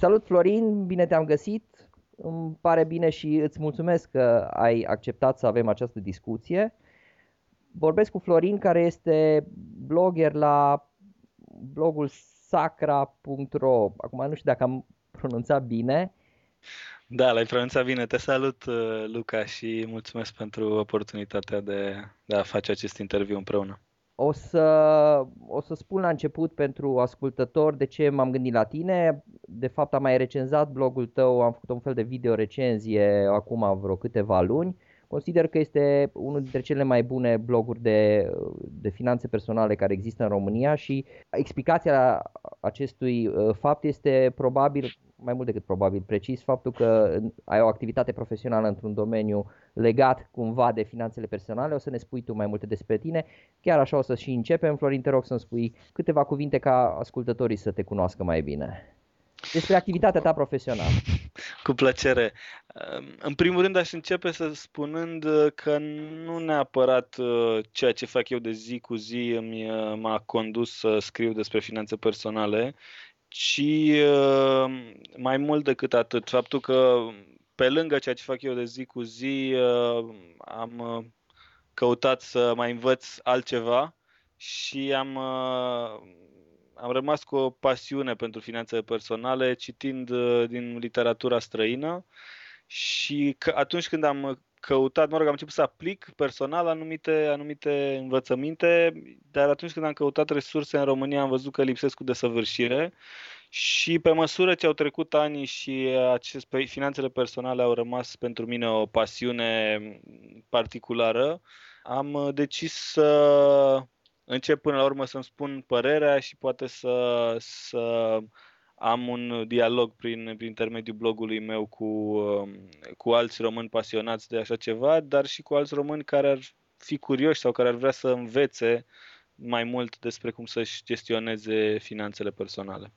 Salut Florin, bine te-am găsit. Îmi pare bine și îți mulțumesc că ai acceptat să avem această discuție. Vorbesc cu Florin care este blogger la blogul sacra.ro. Acum nu știu dacă am pronunțat bine. Da, l-ai pronunțat bine. Te salut, uh, Luca, și mulțumesc pentru oportunitatea de, de a face acest interviu împreună. O să, o să spun la început pentru ascultător de ce m-am gândit la tine. De fapt am mai recenzat blogul tău, am făcut un fel de video recenzie acum vreo câteva luni. Consider că este unul dintre cele mai bune bloguri de, de finanțe personale care există în România și explicația acestui uh, fapt este probabil mai mult decât probabil precis faptul că ai o activitate profesională într-un domeniu legat cumva de finanțele personale. O să ne spui tu mai multe despre tine. Chiar așa o să și începem. Florin, te rog să-mi spui câteva cuvinte ca ascultătorii să te cunoască mai bine. Despre activitatea ta profesională. Cu plăcere. În primul rând aș începe să spunând că nu neapărat uh, ceea ce fac eu de zi cu zi uh, m-a condus să scriu despre finanțe personale, ci uh, mai mult decât atât, faptul că pe lângă ceea ce fac eu de zi cu zi, uh, am uh, căutat să mai învăț altceva și am, am rămas cu o pasiune pentru finanțele personale citind din literatura străină. Și că atunci când am căutat, mă rog, am început să aplic personal anumite, anumite învățăminte, dar atunci când am căutat resurse în România am văzut că lipsesc cu desăvârșire și pe măsură ce au trecut ani și acest, finanțele personale au rămas pentru mine o pasiune particulară, am decis să încep până la urmă să-mi spun părerea și poate să, să am un dialog prin, prin intermediul blogului meu cu, um, cu alți români pasionați de așa ceva, dar și cu alți români care ar fi curioși sau care ar vrea să învețe mai mult despre cum să-și gestioneze finanțele personale.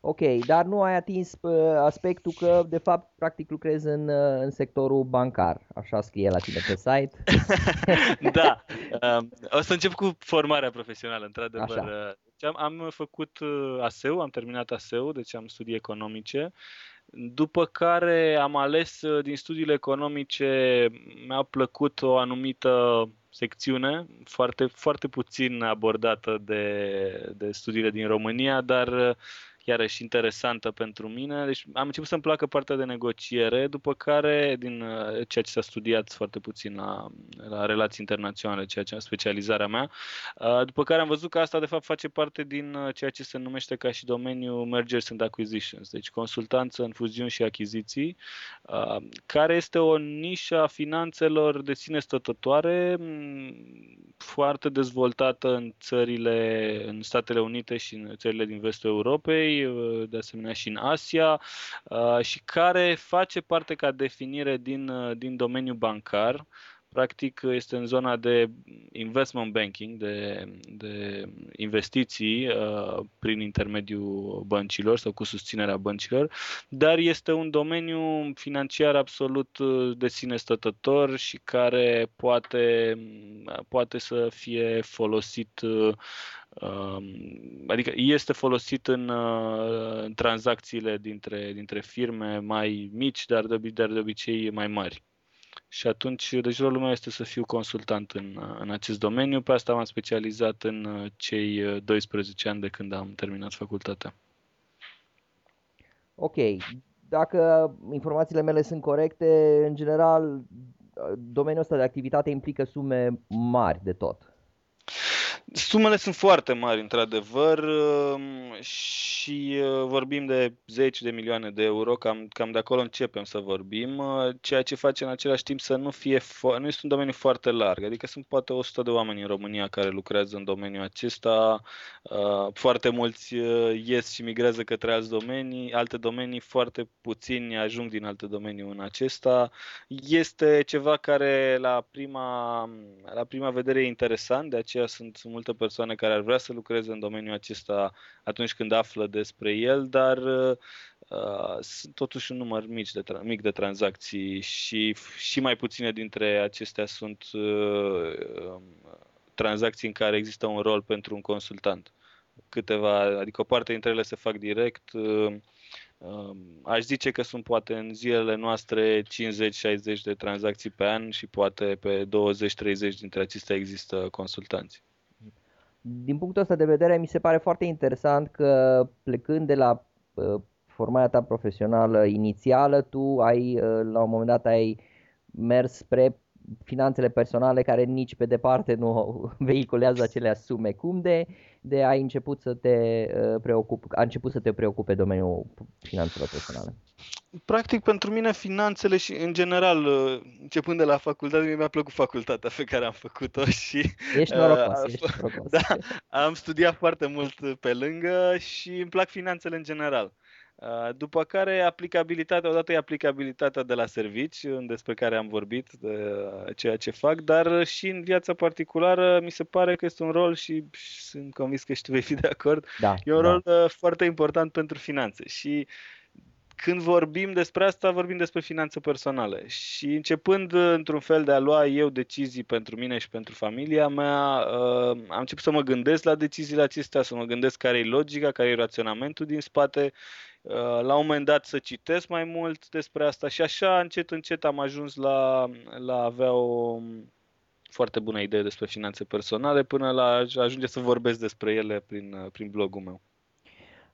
Ok, dar nu ai atins uh, aspectul că, de fapt, practic lucrezi în, uh, în sectorul bancar. Așa scrie la tine pe site. da. Um, o să încep cu formarea profesională, într-adevăr. Așa. Uh, deci am, am făcut ASEU, am terminat ASEU, deci am studii economice. După care am ales din studiile economice, mi-a plăcut o anumită secțiune, foarte, foarte puțin abordată de, de studiile din România, dar iarăși interesantă pentru mine. Deci am început să-mi placă partea de negociere, după care, din uh, ceea ce s-a studiat foarte puțin la, la relații internaționale, ceea ce specializarea mea, uh, după care am văzut că asta de fapt face parte din uh, ceea ce se numește ca și domeniul Mergers and Acquisitions, deci consultanță în fuziuni și achiziții, care este o nișă a finanțelor de sine stătătoare, foarte dezvoltată în țările, în Statele Unite și în țările din vestul Europei, Uh, de asemenea și în Asia, uh, și care face parte ca definire din, uh, din domeniul bancar. Practic este în zona de investment banking, de, de investiții uh, prin intermediul băncilor sau cu susținerea băncilor, dar este un domeniu financiar absolut de sine stătător și care poate, poate să fie folosit uh, Adică este folosit în, uh, în tranzacțiile dintre, dintre firme mai mici, dar de, dar de obicei mai mari. Și atunci, deci rolul meu este să fiu consultant în, uh, în acest domeniu. Pe asta m-am specializat în uh, cei 12 ani de când am terminat facultatea. Ok. Dacă informațiile mele sunt corecte, în general, domeniul ăsta de activitate implică sume mari de tot. Sumele sunt foarte mari, într-adevăr, um, și uh, vorbim de 10 de milioane de euro, cam, cam de acolo începem să vorbim, uh, ceea ce face în același timp să nu fie, fo- nu este un domeniu foarte larg, adică sunt poate 100 de oameni în România care lucrează în domeniul acesta, uh, foarte mulți ies și migrează către alți domenii, alte domenii, foarte puțini ajung din alte domenii în acesta. Este ceva care la prima, la prima vedere e interesant, de aceea sunt multe persoane care ar vrea să lucreze în domeniul acesta atunci când află despre el, dar uh, sunt totuși un număr mic de, tra- mic de tranzacții și, și mai puține dintre acestea sunt uh, um, tranzacții în care există un rol pentru un consultant. Câteva, adică o parte dintre ele se fac direct, uh, Um, aș zice că sunt poate în zilele noastre 50-60 de tranzacții pe an și poate pe 20-30 dintre acestea există consultanți. Din punctul ăsta de vedere, mi se pare foarte interesant că plecând de la uh, formarea ta profesională inițială, tu ai, uh, la un moment dat, ai mers spre finanțele personale care nici pe departe nu vehiculează aceleași sume. Cum de, de ai început să te uh, preocupi, a început să te preocupe domeniul finanțelor personale? Practic, pentru mine, finanțele și, în general, uh, începând de la facultate, mi-a plăcut facultatea pe care am făcut-o și... Ești norocos, uh, ești norocos. Da, am studiat foarte mult pe lângă și îmi plac finanțele în general. Uh, după care aplicabilitatea, odată e aplicabilitatea de la servici, despre care am vorbit, de ceea ce fac, dar și în viața particulară mi se pare că este un rol și sunt convins că și tu vei fi de acord, da, e un da. rol uh, foarte important pentru finanțe și când vorbim despre asta, vorbim despre finanțe personale și începând într-un fel de a lua eu decizii pentru mine și pentru familia mea, uh, am început să mă gândesc la deciziile acestea, să mă gândesc care e logica, care e raționamentul din spate Uh, la un moment dat să citesc mai mult despre asta și așa încet încet am ajuns la, la avea o foarte bună idee despre finanțe personale până la ajunge să vorbesc despre ele prin, prin blogul meu.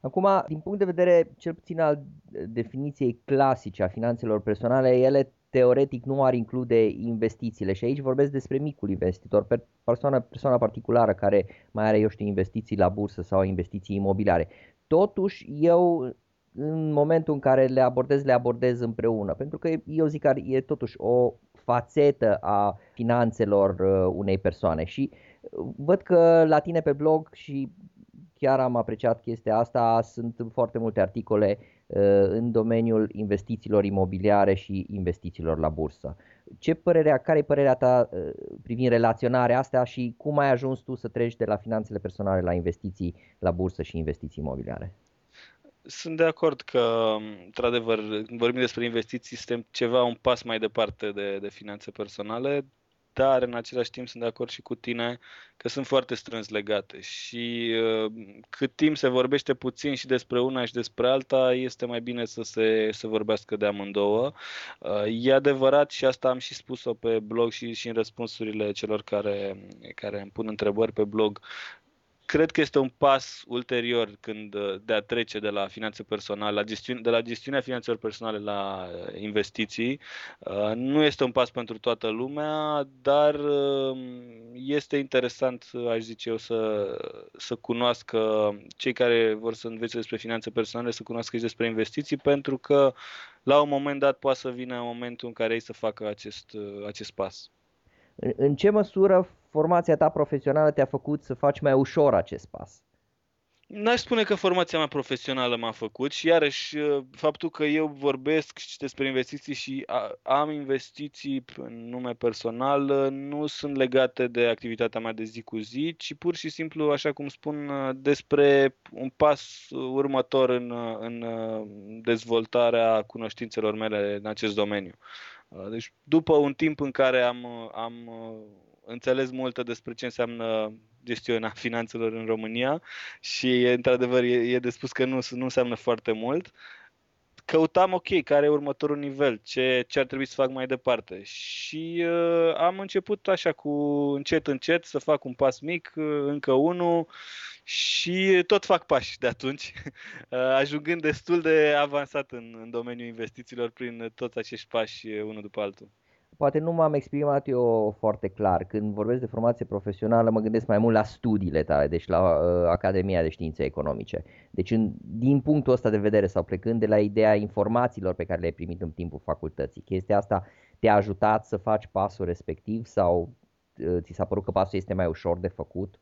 Acum, din punct de vedere cel puțin al definiției clasice a finanțelor personale, ele teoretic nu ar include investițiile și aici vorbesc despre micul investitor, persoana, persoana particulară care mai are, eu știu, investiții la bursă sau investiții imobiliare. Totuși, eu în momentul în care le abordez, le abordez împreună. Pentru că eu zic că e totuși o fațetă a finanțelor uh, unei persoane și uh, văd că la tine pe blog și chiar am apreciat chestia asta, sunt foarte multe articole uh, în domeniul investițiilor imobiliare și investițiilor la bursă. Ce părerea, care e părerea ta privind relaționarea asta și cum ai ajuns tu să treci de la finanțele personale la investiții la bursă și investiții imobiliare? Sunt de acord că, într-adevăr, când vorbim despre investiții, suntem ceva un pas mai departe de, de finanțe personale, dar în același timp sunt de acord și cu tine că sunt foarte strâns legate și uh, cât timp se vorbește puțin și despre una și despre alta, este mai bine să se să vorbească de amândouă. Uh, e adevărat și asta am și spus-o pe blog și, și în răspunsurile celor care, care îmi pun întrebări pe blog cred că este un pas ulterior când uh, de a trece de la finanțe personale, la gestiune, de la gestiunea finanțelor personale la uh, investiții. Uh, nu este un pas pentru toată lumea, dar este interesant, aș zice eu, să, să cunoască cei care vor să învețe despre finanțe personale, să cunoască și despre investiții, pentru că la un moment dat poate să vină momentul în care ei să facă acest, acest pas. În ce măsură formația ta profesională te-a făcut să faci mai ușor acest pas? N-aș spune că formația mea profesională m-a făcut și iarăși uh, faptul că eu vorbesc și despre investiții și am investiții în nume personal uh, nu sunt legate de activitatea mea de zi cu zi, ci pur și simplu, așa cum spun, uh, despre un pas următor în, în dezvoltarea cunoștințelor mele în acest domeniu. Deci după un timp în care am, am înțeles multe despre ce înseamnă gestiunea finanțelor în România și într-adevăr e, e de spus că nu, nu înseamnă foarte mult. Căutam, ok, care e următorul nivel, ce, ce ar trebui să fac mai departe. Și uh, am început așa cu încet, încet să fac un pas mic, uh, încă unul și tot fac pași de atunci, uh, ajungând destul de avansat în, în domeniul investițiilor prin toți acești pași unul după altul poate nu m-am exprimat eu foarte clar. Când vorbesc de formație profesională, mă gândesc mai mult la studiile tale, deci la uh, Academia de Științe Economice. Deci, în, din punctul ăsta de vedere sau plecând de la ideea informațiilor pe care le-ai primit în timpul facultății, chestia asta te-a ajutat să faci pasul respectiv sau uh, ți s-a părut că pasul este mai ușor de făcut?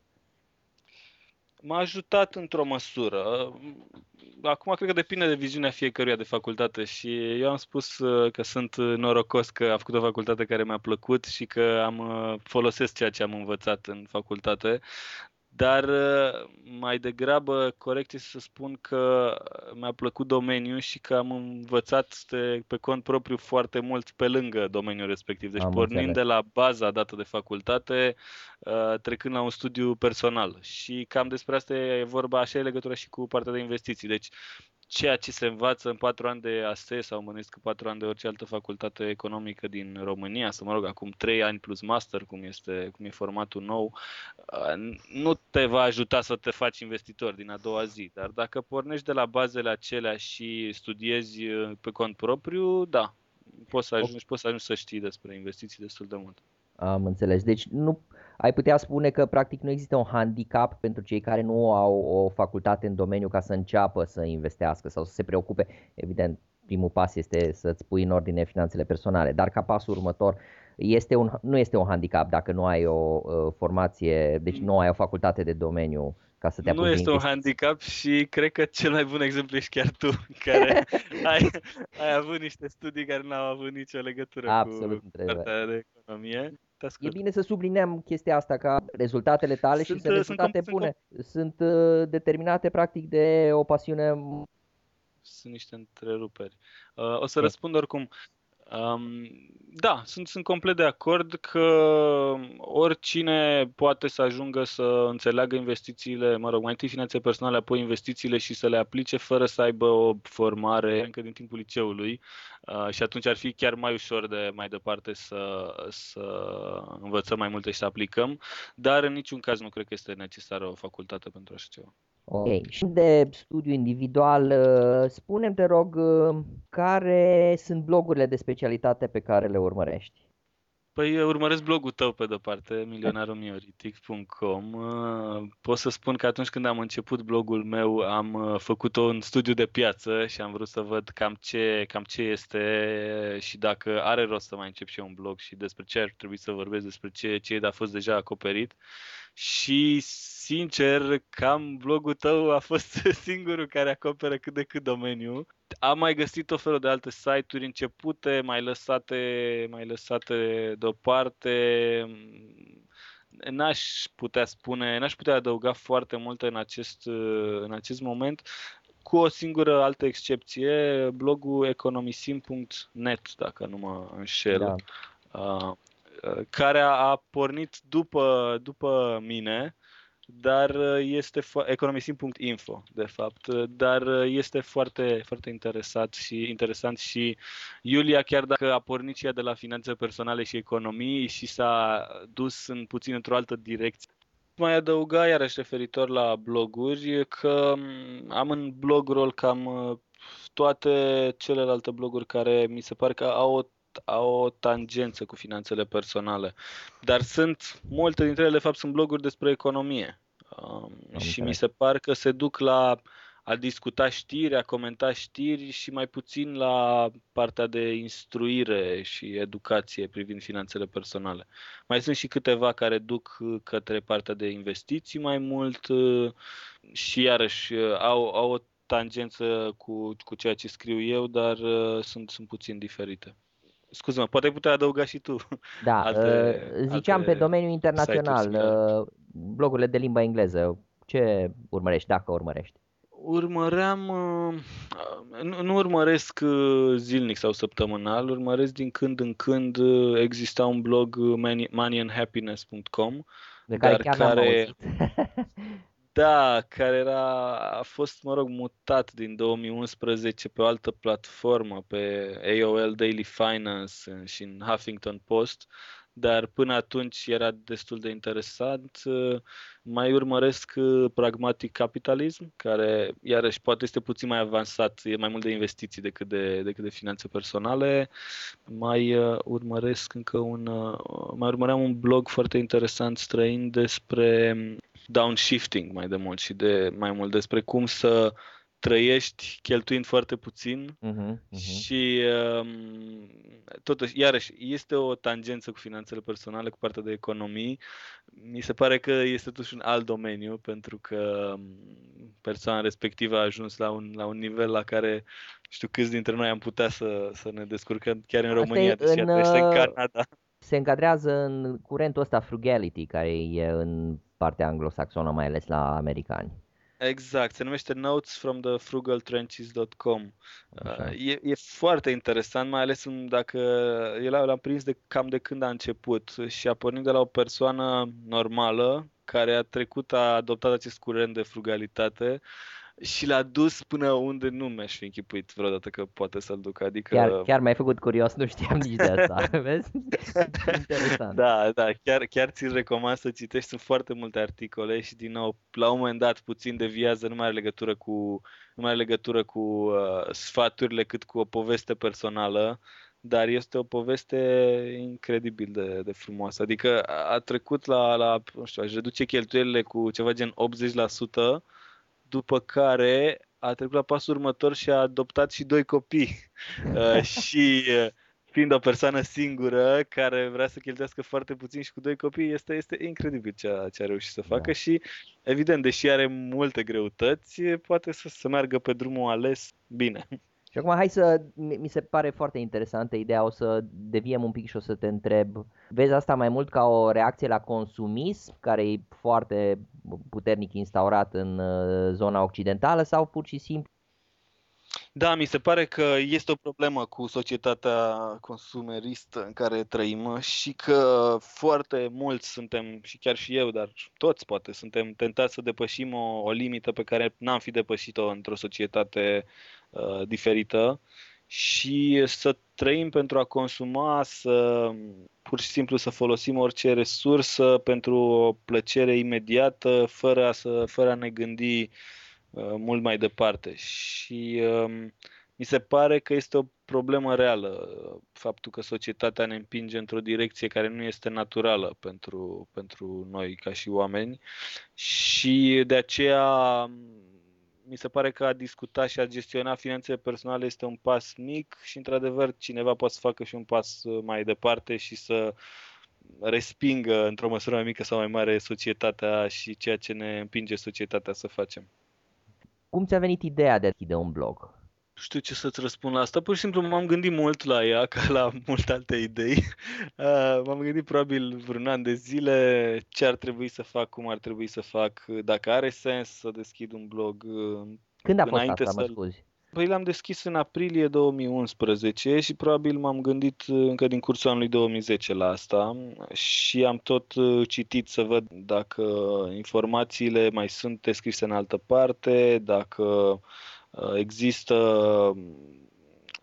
M-a ajutat într-o măsură. Acum cred că depinde de viziunea fiecăruia de facultate și eu am spus uh, că sunt norocos că am făcut o facultate care mi-a plăcut și că am uh, folosesc ceea ce am învățat în facultate, dar uh, mai degrabă corect este să spun că mi-a plăcut domeniul și că am învățat de, pe cont propriu foarte mult pe lângă domeniul respectiv. Deci am pornind înțeles. de la baza dată de facultate, uh, trecând la un studiu personal. Și cam despre asta e vorba, așa e legătura și cu partea de investiții. Deci ceea ce se învață în patru ani de ASE sau mă că patru ani de orice altă facultate economică din România, să mă rog, acum trei ani plus master, cum, este, cum e formatul nou, nu te va ajuta să te faci investitor din a doua zi. Dar dacă pornești de la bazele acelea și studiezi pe cont propriu, da, poți să ajungi, poți să ajungi să știi despre investiții destul de mult. Am înțeles. Deci nu ai putea spune că practic nu există un handicap pentru cei care nu au o facultate în domeniu ca să înceapă să investească sau să se preocupe. Evident, primul pas este să-ți pui în ordine finanțele personale, dar ca pasul următor este un, nu este un handicap dacă nu ai o uh, formație, deci nu ai o facultate de domeniu ca să te Nu este un handicap și cred că cel mai bun exemplu ești chiar tu, care ai, ai avut niște studii care n-au avut nicio legătură Absolut, cu partea de economie E bine să subliniem chestia asta, ca rezultatele tale sunt, și sunt rezultate sunt, bune. Sunt, sunt uh, determinate practic de o pasiune. Sunt niște întreruperi. Uh, o să răspund oricum. Um, da, sunt, sunt complet de acord că oricine poate să ajungă să înțeleagă investițiile, mă rog, mai întâi finanțe personale, apoi investițiile și să le aplice fără să aibă o formare încă din timpul liceului uh, și atunci ar fi chiar mai ușor de mai departe să, să învățăm mai multe și să aplicăm, dar în niciun caz nu cred că este necesară o facultate pentru așa ceva. Ok. Și de studiu individual, uh, spunem te rog, uh, care sunt blogurile de specialitate pe care le urmărești? Păi urmăresc blogul tău pe de-o parte, milionaromioриtic.com. Uh, pot să spun că atunci când am început blogul meu am făcut un studiu de piață și am vrut să văd cam ce, cam ce este și dacă are rost să mai încep și eu un blog și despre ce ar trebui să vorbesc, despre ce, ce a fost deja acoperit. Și sincer, cam blogul tău a fost singurul care acoperă cât de cât domeniul. Am mai găsit o felul de alte site-uri începute, mai lăsate, mai lăsate deoparte. N-aș putea spune, n-aș putea adăuga foarte multe în acest, în acest moment, cu o singură altă excepție, blogul economisim.net, dacă nu mă înșel. Da. Uh, care a pornit după, după mine, dar este economisim.info, de fapt, dar este foarte, foarte interesat și interesant și Iulia, chiar dacă a pornit și ea de la finanțe personale și economii și s-a dus în puțin într-o altă direcție, mai adăuga iarăși referitor la bloguri că am în blog rol cam toate celelalte bloguri care mi se pare că au o au o tangență cu finanțele personale. Dar sunt, multe dintre ele, de fapt, sunt bloguri despre economie. Um, și mi se pare că se duc la a discuta știri, a comenta știri și mai puțin la partea de instruire și educație privind finanțele personale. Mai sunt și câteva care duc către partea de investiții mai mult uh, și iarăși uh, au, au o tangență cu, cu ceea ce scriu eu, dar uh, sunt, sunt puțin diferite. Scuze-mă, poate putea adăuga și tu. Da, alte, ziceam alte pe domeniul internațional, blogurile de limba engleză, ce urmărești, dacă urmărești? Urmăream, nu, nu urmăresc zilnic sau săptămânal, urmăresc din când în când, exista un blog moneyandhappiness.com de care dar chiar care, Da, care era, a fost, mă rog, mutat din 2011 pe o altă platformă, pe AOL Daily Finance și în Huffington Post, dar până atunci era destul de interesant. Mai urmăresc uh, Pragmatic Capitalism, care iarăși poate este puțin mai avansat, e mai mult de investiții decât de, decât de finanțe personale. Mai uh, urmăresc încă un, uh, mai urmăream un blog foarte interesant străin despre downshifting mai de mult și de mai mult despre cum să trăiești cheltuind foarte puțin uh-huh, uh-huh. și um, totuși, iarăși, este o tangență cu finanțele personale, cu partea de economii. Mi se pare că este totuși un alt domeniu pentru că um, persoana respectivă a ajuns la un, la un nivel la care știu câți dintre noi am putea să, să ne descurcăm chiar în Asta România, deși în, în uh, Canada. Se încadrează în curentul ăsta frugality care e în partea anglosaxonă, mai ales la americani. Exact, se numește Notes from the frugaltrenches.com. Uh, e, e foarte interesant, mai ales dacă el l-am prins de cam de când a început și a pornit de la o persoană normală care a trecut, a adoptat acest curent de frugalitate și l-a dus până unde nu mi-aș fi închipuit vreodată că poate să-l ducă. Adică... Chiar, chiar m-ai făcut curios, nu știam nici de asta, vezi? Interesant. Da, da, chiar, chiar ți recomand să citești, sunt foarte multe articole și din nou, la un moment dat puțin deviază, nu mai are legătură cu, nu mai are legătură cu uh, sfaturile cât cu o poveste personală dar este o poveste incredibil de, de frumoasă. Adică a trecut la, la, nu știu, aș reduce cheltuielile cu ceva gen 80%, după care a trecut la pasul următor și a adoptat și doi copii. Uh, și uh, fiind o persoană singură care vrea să cheltuiască foarte puțin și cu doi copii, este, este incredibil ce a, ce a reușit să facă da. și, evident, deși are multe greutăți, poate să, să meargă pe drumul ales bine. Și acum hai să, mi se pare foarte interesantă ideea, o să deviem un pic și o să te întreb, vezi asta mai mult ca o reacție la consumism, care e foarte puternic instaurat în uh, zona occidentală sau pur și simplu da, mi se pare că este o problemă cu societatea consumeristă în care trăim și că foarte mulți suntem, și chiar și eu, dar toți poate, suntem tentați să depășim o, o limită pe care n-am fi depășit-o într-o societate uh, diferită și să trăim pentru a consuma, să pur și simplu să folosim orice resursă pentru o plăcere imediată, fără a, să, fără a ne gândi uh, Uh, mult mai departe. Și um, mi se pare că este o problemă reală faptul că societatea ne împinge într-o direcție care nu este naturală pentru, pentru noi ca și oameni și de aceea mi se pare că a discuta și a gestiona finanțele personale este un pas mic și într-adevăr cineva poate să facă și un pas mai departe și să respingă într-o măsură mai mică sau mai mare societatea și ceea ce ne împinge societatea să facem. Cum ți-a venit ideea de a deschide un blog? Nu știu ce să-ți răspund la asta. Pur și simplu m-am gândit mult la ea, ca la multe alte idei. Uh, m-am gândit probabil vreun an de zile ce ar trebui să fac, cum ar trebui să fac, dacă are sens să deschid un blog. Uh, Când a fost asta, să... mă scuzi? Păi l-am deschis în aprilie 2011 și probabil m-am gândit încă din cursul anului 2010 la asta și am tot uh, citit să văd dacă informațiile mai sunt descrise în altă parte, dacă uh, există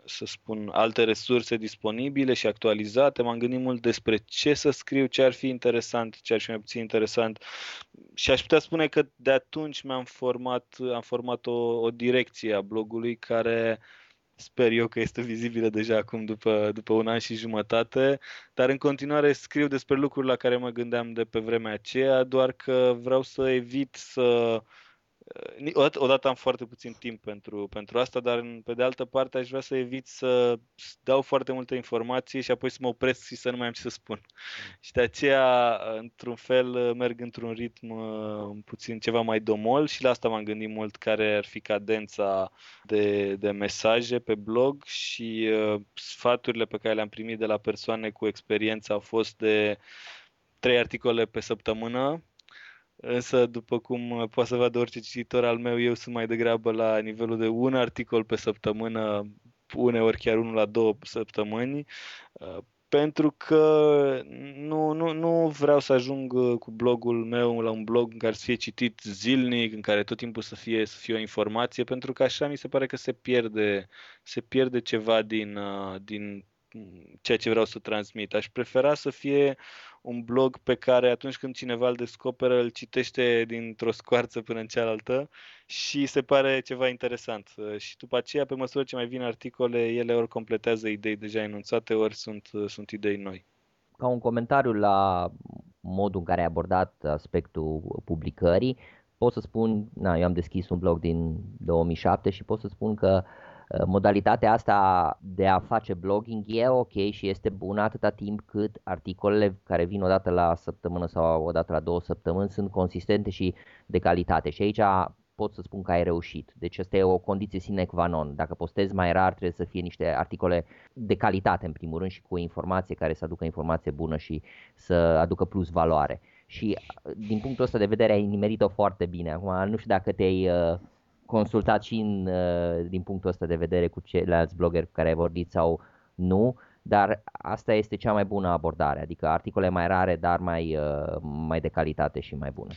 să spun, alte resurse disponibile și actualizate. M-am gândit mult despre ce să scriu, ce ar fi interesant, ce ar fi mai puțin interesant. Și aș putea spune că de atunci mi-am format, am format o, o direcție a blogului care sper eu că este vizibilă deja acum după, după un an și jumătate, dar în continuare scriu despre lucruri la care mă gândeam de pe vremea aceea, doar că vreau să evit să uh, Odată, odată am foarte puțin timp pentru, pentru asta, dar pe de altă parte aș vrea să evit să dau foarte multe informații și apoi să mă opresc și să nu mai am ce să spun. Și de aceea, într-un fel, merg într-un ritm uh, puțin ceva mai domol și la asta m-am gândit mult care ar fi cadența de, de mesaje pe blog și uh, sfaturile pe care le-am primit de la persoane cu experiență au fost de trei articole pe săptămână Însă, după cum poate să vadă orice cititor al meu, eu sunt mai degrabă la nivelul de un articol pe săptămână, uneori chiar unul la două săptămâni, uh, pentru că nu, nu, nu vreau să ajung uh, cu blogul meu la un blog în care să fie citit zilnic, în care tot timpul să fie, să fie o informație, pentru că așa mi se pare că se pierde, se pierde ceva din, uh, din ceea ce vreau să transmit. Aș prefera să fie un blog pe care atunci când cineva îl descoperă, îl citește dintr-o scoarță până în cealaltă și se pare ceva interesant. Și după aceea, pe măsură ce mai vin articole, ele ori completează idei deja enunțate, ori sunt, sunt idei noi. Ca un comentariu la modul în care ai abordat aspectul publicării, pot să spun, na, eu am deschis un blog din 2007 și pot să spun că uh, Uh, modalitatea asta de a face blogging e ok și este bună atâta timp cât articolele care vin odată la săptămână sau odată la două săptămâni sunt consistente și de calitate. Și aici pot să spun că ai reușit. Deci asta e o condiție sine qua non. Dacă postezi mai rar, trebuie să fie niște articole de calitate în primul rând și cu informație care să aducă informație bună și să aducă plus valoare. Și din punctul ăsta de vedere ai nimerit-o foarte bine. Acum nu știu dacă te-ai uh, consultat și în, uh, din punctul ăsta de vedere cu ceilalți blogeri cu care ai vorbit sau nu, dar asta este cea mai bună abordare, adică articole mai rare, dar mai, uh, mai de calitate și mai bune.